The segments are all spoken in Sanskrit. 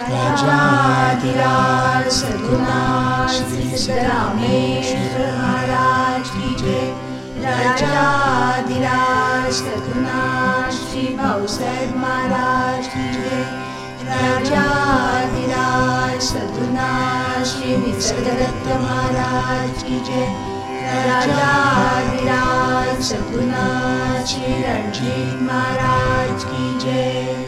राजाधिराज सद्गुणा श्री सिद्धरामेश्वर महाराज की जय। राजाधिराज सद्गुणा श्री भाऊसाहेब महाराज की जय। राजाधिराज सद्गुणा श्री निसर्गदत्त महाराज की जय। राजाधिराज सद्गुणा श्री रणजीत महाराज की जय।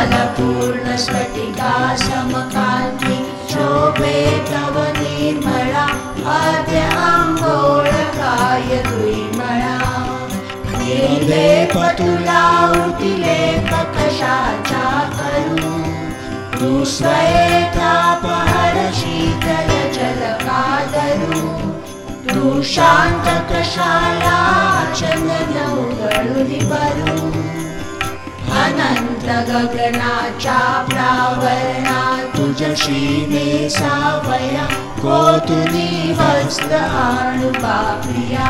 धवल पूर्ण स्फटिका समकांती शोभे तव निर्मळा अद्य अंगोळ काय दुईमळा निर्ले पतुला उठिले ककशाचा करू तू स्वयतापहर शीतल जल कादरू तू शांत कशाला चंदन अनंत गगनाचा अनन्तगगनाचा प्रावर्णा मे सावया कोतुली हस्त आणुपाप्रिया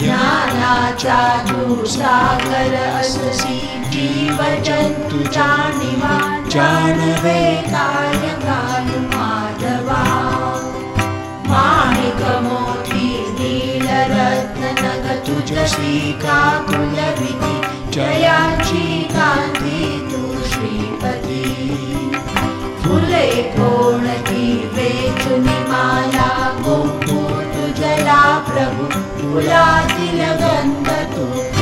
ज्ञानाचा दुसागर अससि जीवजन्तु जानिवा जानवे कायकानुमाधवा माणिकमोती नीलरत्ननगतुजसी काकुलविधि जया माला तुझला प्रभू फुलातील गंध तुझ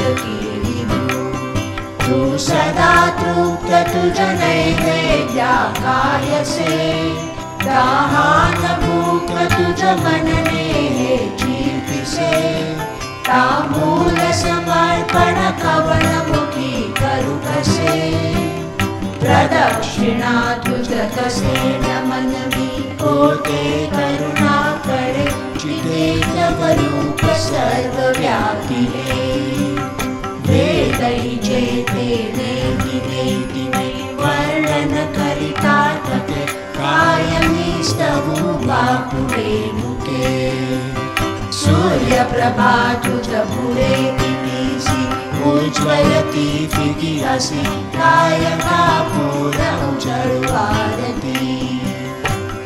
तू सदा तृप्त तुझ नैवेद्या कायसे दाहान भूक तुझ मनने हे जीविसे तांबूल समर्पण कवन मुखी प्रदक्षिणा कसे नमनवी कोटे करुणा कडे चिते तव रूप सर्व व्यापिले वेदै जेते नेति नेति नै वर्णन करिता तते स्तवु बापुरे मुके। सूर्यप्रभा तुझ पुरे दिवीसी उज्ज्वलती फिगिरसि कायका पूर उजळु आरती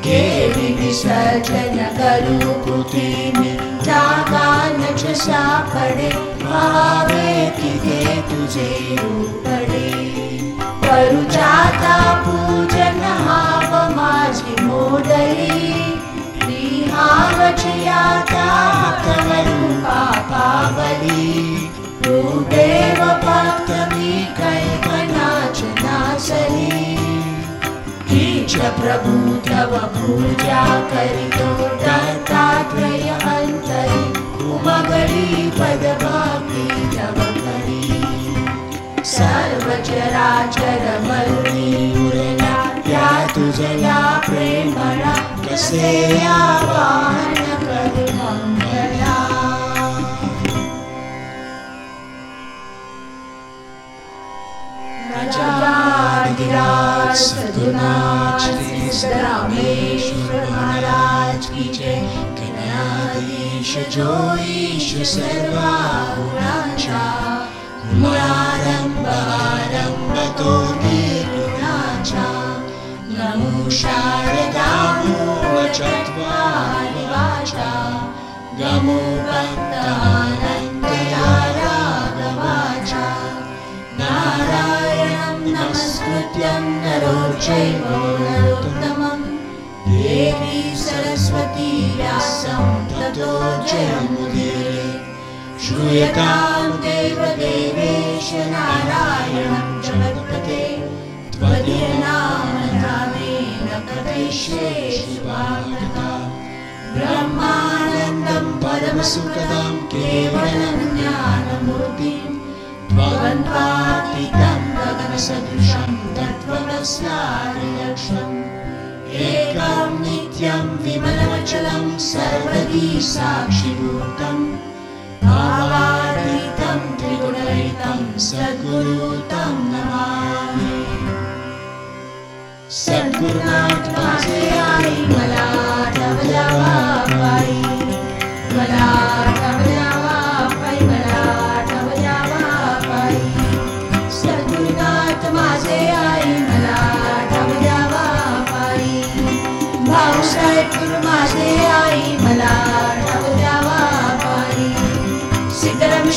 केवि विसर्जन करू कृतीने जागा नच सापडे भावे तिथे तुझे रूपडे करू जाता पूजन हाव माझी मोडली विहावची आता करू प्रभु उमगली पदभागी तव करी सर्व चराचर मरुणी उरला त्या तुझला प्रेमळा कसे आवाहन कर मंगला राजाधिराज सद्गुणा श्री रामेश्वर महाराज की जय। गणाधीश जो ईश सर्वा गुणाचा गुणारंभ आरंभ तो निर्गुणाचा नमो शारदा चत्वारि वाचा गमो भक्तानन्दया नमस्कृत्यं नरो चैव नरोत्तमं देवी सरस्वती व्यासं ततो जयमुदीरे। श्रूयतां देवदेवेश नारायणं जगत्पते। त्वदीयनामधामेन कथयिष्ये शिवाकथा ब्रह्मानन्दं परमसुखदां केवलं ज्ञानमूर्तिं। द्वन्द्वातीतं तत्त्वमस्यादिलक्ष्यम् एकं नित्यं विमलमचलं सर्वदी साक्षिभूतम्। भावातीतं त्रिगुणरहितं सद्गुरुतं नमामि। आई मला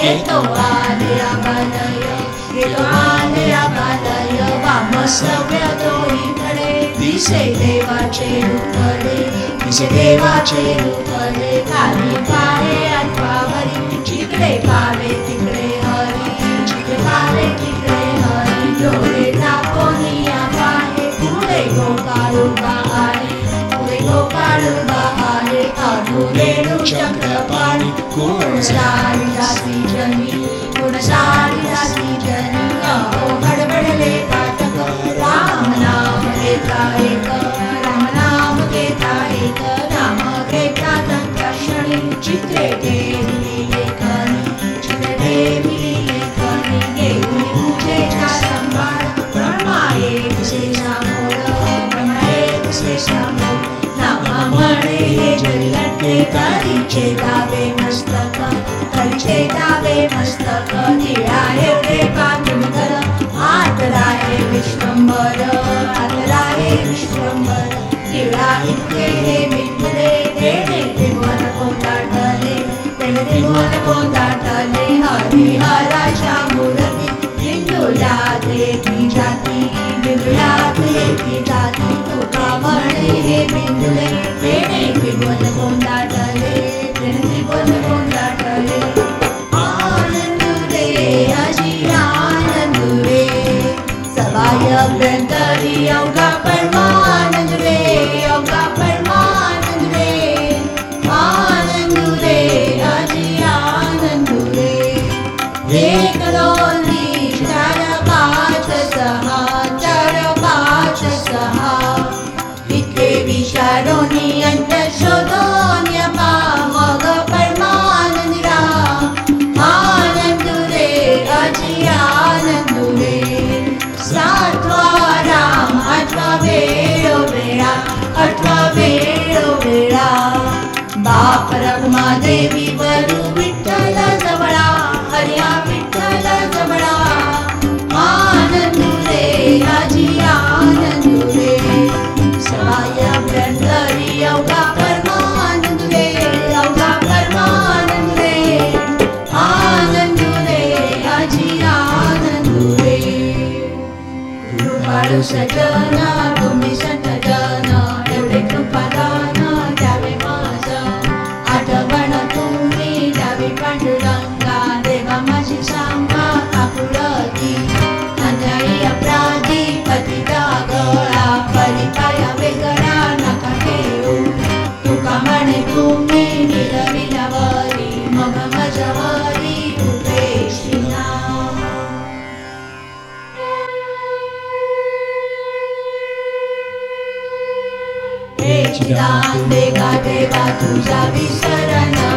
वर्णुकाय घेतो आले आबालय गेलो आले आबालय वामसव्य दोहीकडे दिसे देवाचे रूपडे दिसे देवाचे रूपडे खाली पाहे अथवावरी जिकडे पावे तिकडे हरी जिकडे पावे तिकडे हरी डोळे दाखवनिया पाहे पुढे गोकाळू आहे पुढे गोकाळू आहे अधुरेणू चक्रपाणी गुण शारदासी जनी गुण जनी अहो गड़बड़ ले पातक राम नाम लेता एक राम नाम लेता एक नाम ग्रेता तक्षणी चित्रे देवी लेखनी चित्रे देवी लेखनी देवी पूजे का संभार ब्रह्माए विशेषा दावे मस्तक करीचे मस्तक निळाये रे पांडुन कर आदराये विश्वंभर आदराये विश्वंभर निळा इतके हे मिटले तेने त्रिभुवन कोंदाटले तेने त्रिभुवन कोंदाटले हरिहराच्या मूर्ती हिंदुल्यात एकी जाती एकी जाती तुका म्हणे हे बिंदुले तेने त्रिभुवन कोंदाटले तेने त्रिभुवन कोंदाटले आनंदुरे अजी आनंदुरे सबाय ग्रंथरी अवघा परमानंद रे अवघा परमानंद रे आनंदुरे। अजी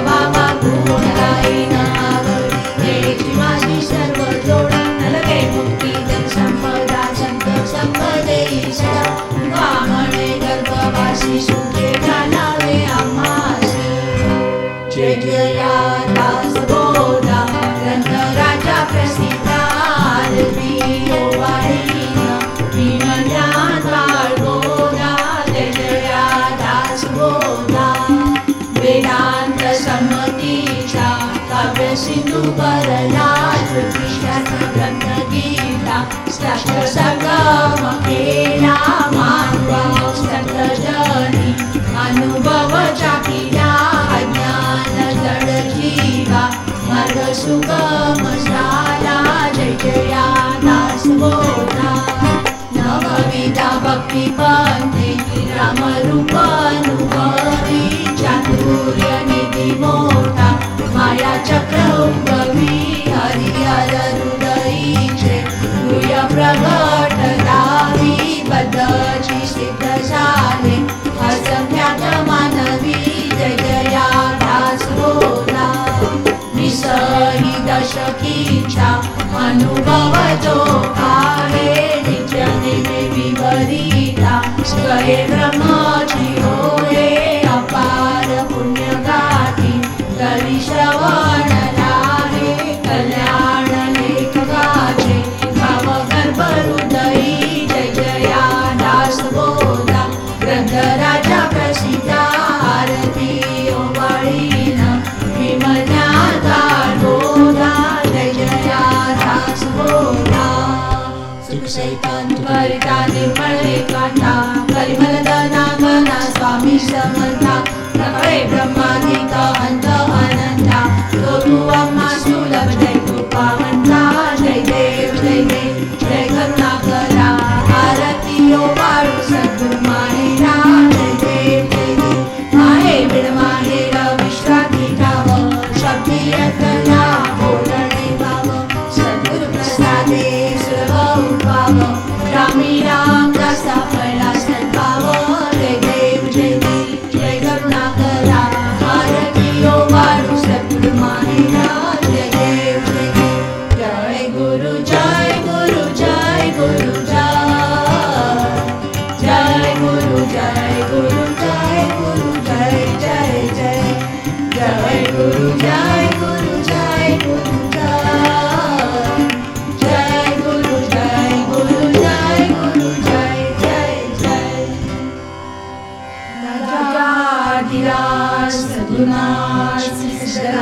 बाबा गुण गीता संत जनी अनुभव चाकिला अज्ञान जड जीवा मार्ग सुगम झाला जय जया दास बोला नवविदा भक्ती पंथे रामरूप अनुभवी चातुर्य निधी मोठा माया चक्र बद्धची सिद्ध झाले असंख्यात मानवी जय जया दास बोला विसही दशकीचा अनुभव जो आहे नित्य नेमे विपरीता स्वये ब्रह्मची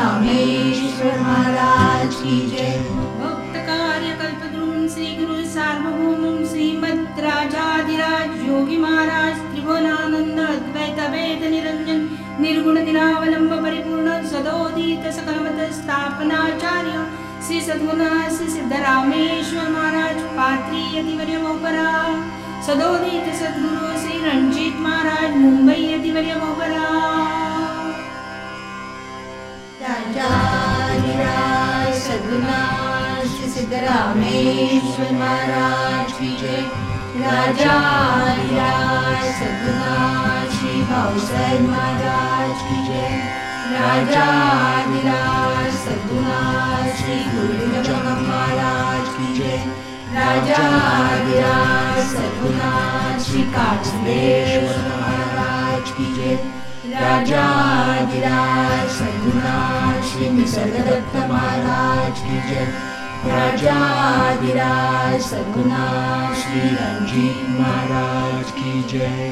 सिद्धरामेश्वर महाराज की जय भक्त कार्य कल्पद्रुम श्री गुरु सार्वभौमं श्रीमद् राजाधिराज योगी महाराज त्रिभुवनानंद अद्वैत वेद निरंजन निर्गुण निरावलंब परिपूर्ण सदोदित सकलमत स्थापनाचार्य श्री सद्गुण श्री सिद्धरामेश्वर महाराज पात्री यतिवर्य मोपरा सदोदित सद्गुरु श्री रणजित महाराज मुंबई यतिवर्य श्री सिद्धरामेश्वर महाराज की जय। राजाधिराज सद्गुणाज श्री भाऊसाहेब महाराज की जय। राजाधिराज सद्गुणाज श्री गुरुजंगम महाराज की जय। राजाधिराज सद्गुणाज श्री काचदेश्वर महाराज की जय। राजाधिराज सद्गुणाज श्री निसर्गदत्त महाराज की जय। राजाधिराज सद्गुणाज श्री रणजीत महाराज की जय